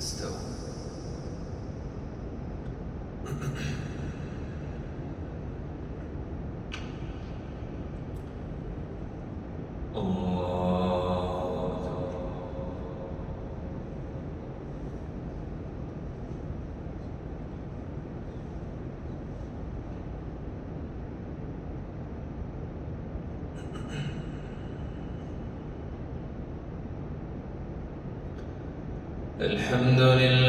still. الحمد لله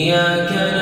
إياك نعبد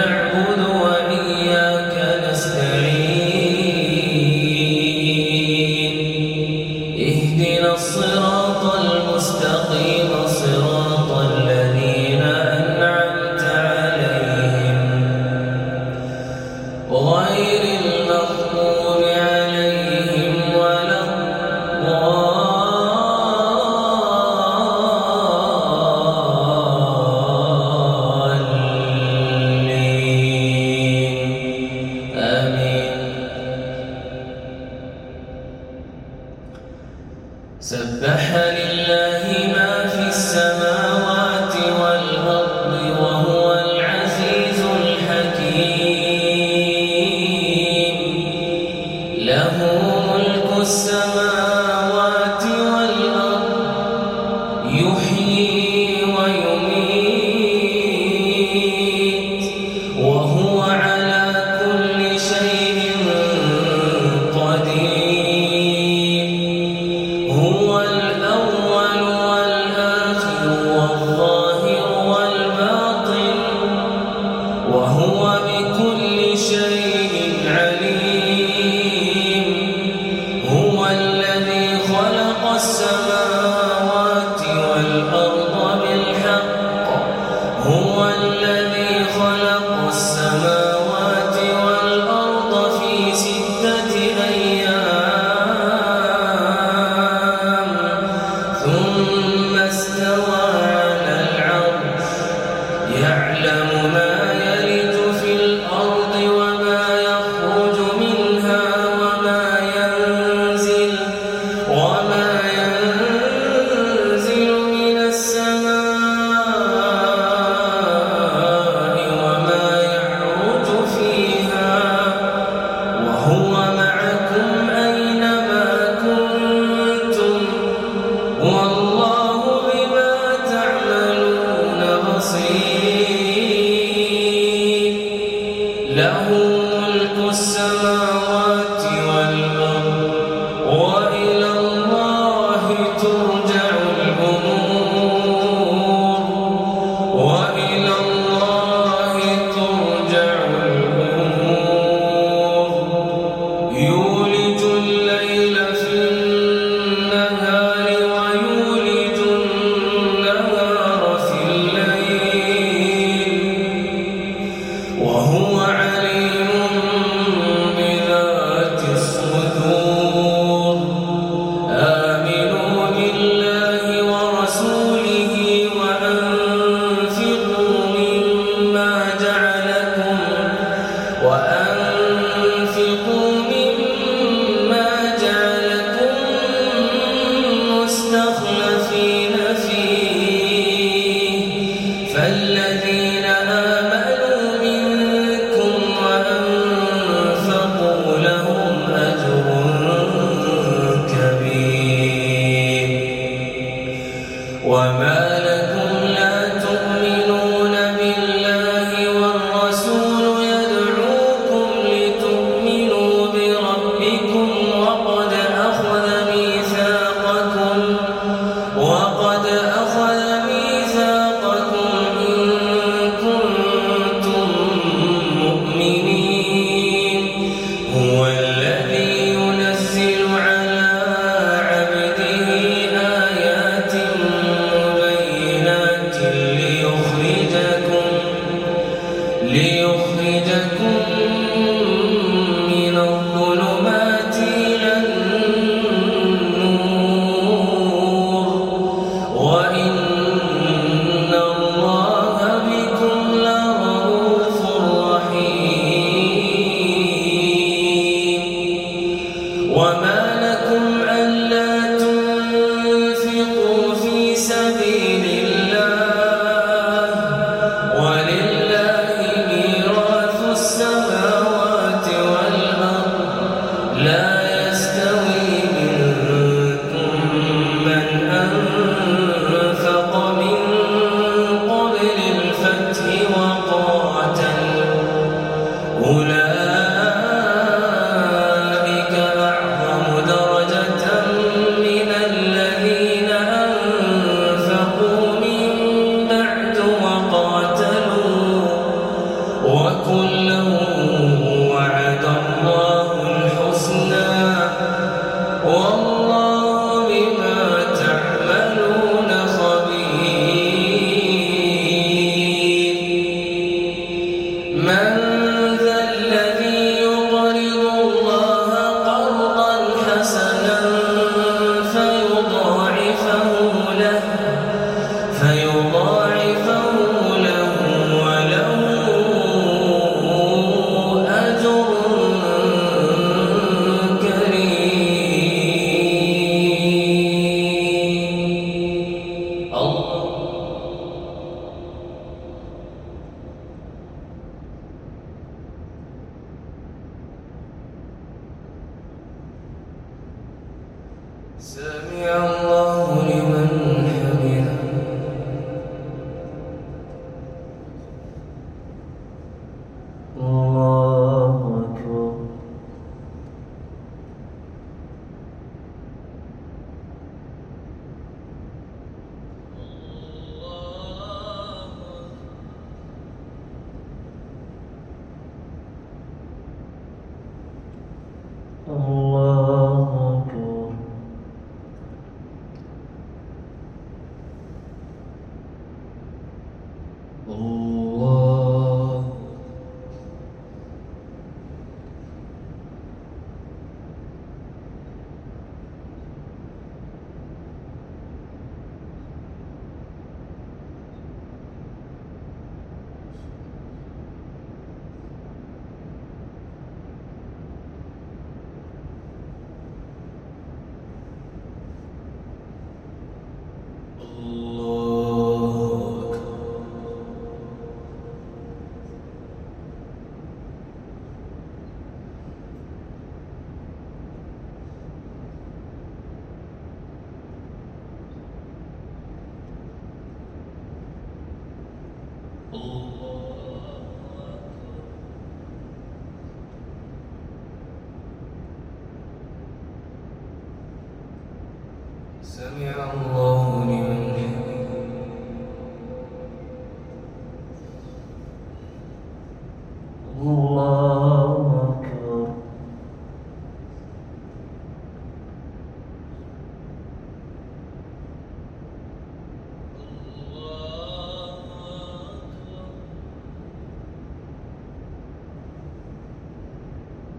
الله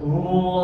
الله